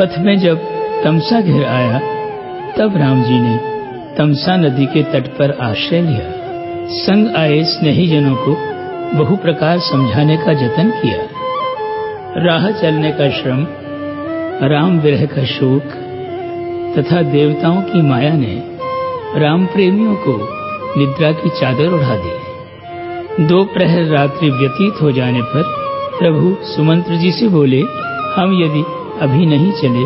पथ में जब तमसा घिर आया, तब राम जी ने तमसा नदी के तट पर आश्रय लिया। संग आए स्नेही जनों को बहु प्रकार समझाने का जतन किया। राह चलने का श्रम, राम विरह का शोक, तथा देवताओं की माया ने राम प्रेमियों को निद्रा की चादर उड़ा दी। दो प्रहर रात्रि व्यतीत हो जाने पर प्रभु सुमंत्र जी से बोले, हम यदि अभी नहीं चले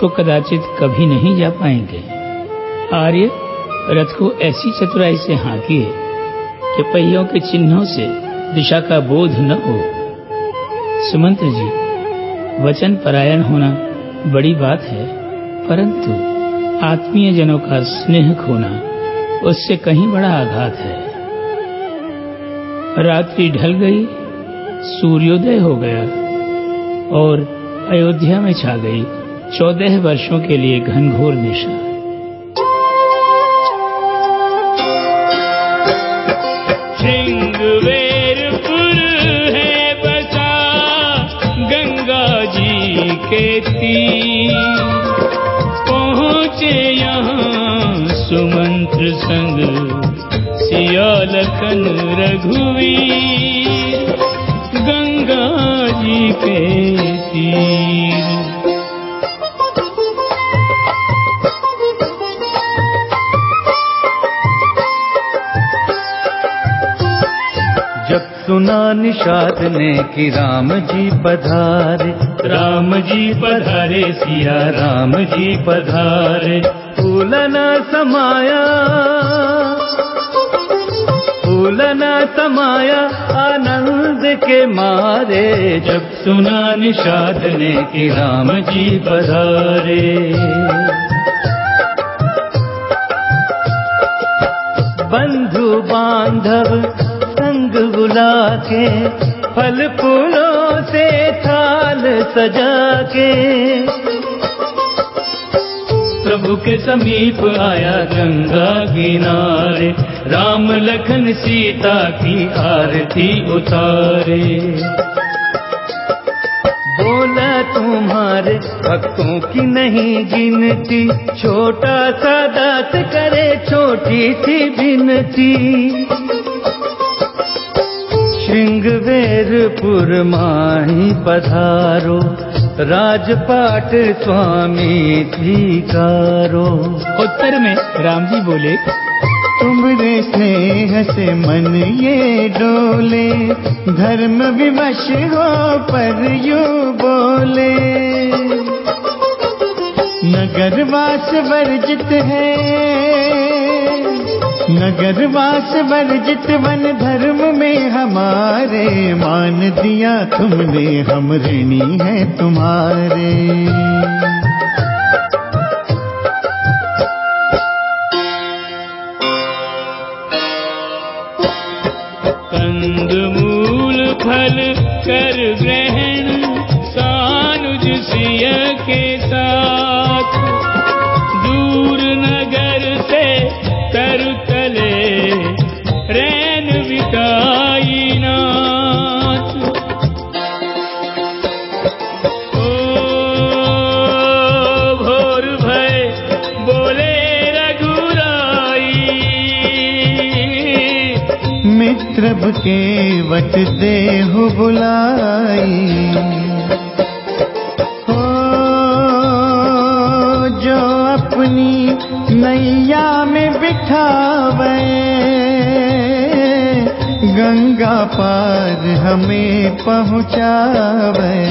तो कदाचित कभी नहीं जा पाएँगे। आर्य रथ को ऐसी चतुराई से हाँकिए कि पहियों के चिन्हों से दिशा का बोध न हो। सुमंत्र जी, वचन परायण होना बड़ी बात है, परंतु आत्मीय जनों का स्नेह खोना उससे कहीं बड़ा आघात है। रात्रि ढल गई, सूर्योदय हो गया, और अयोध्या में छा गई चौदह वर्षों के लिए घनघोर निशा। श्रृंगवेरपुर है बसा, गंगा जी के तीर। पहुँचे यहाँ सुमंत्र संग सिया लखन रघुवीर। जी के तीर जब सुना निषाद ने कि राम जी पधारे राम जी पधारे सिया राम जी पधारे। फूल न समाया। फूल न समाया, आनंद के मारे, जब सुना निषाद ने कि राम जी पधारे। बंधु बांधव संग बुला के फल फूलों से थाल सजा के प्रभु के समीप आया गंगा किनारे राम लखन सीता की आरती उतारे। बोला तुम्हारे भक्तों की नहीं गिनती, छोटा सा दास करे छोटी सी बिनती श्रृंगवेरपुर माही पधारो, राजपाट स्वामी थीकारो उत्तर में राम जी बोले तुमरे स्नेह से मन ये डोले, धर्म विवश हो पर यू बोले। नगर वास वर्जित है नगर वास वर्जित वन धर्म में हमारे, मान दिया तुमने हम ऋणी है तुम्हारे। मूल फल कर ग्रहण सानुज सिय के साथ। दूर नगर से तरु तले मित्र के वट देहु बुलाई। हो जो अपनी नैया में बिठावे। गंगा पार हमें पहुँचावे।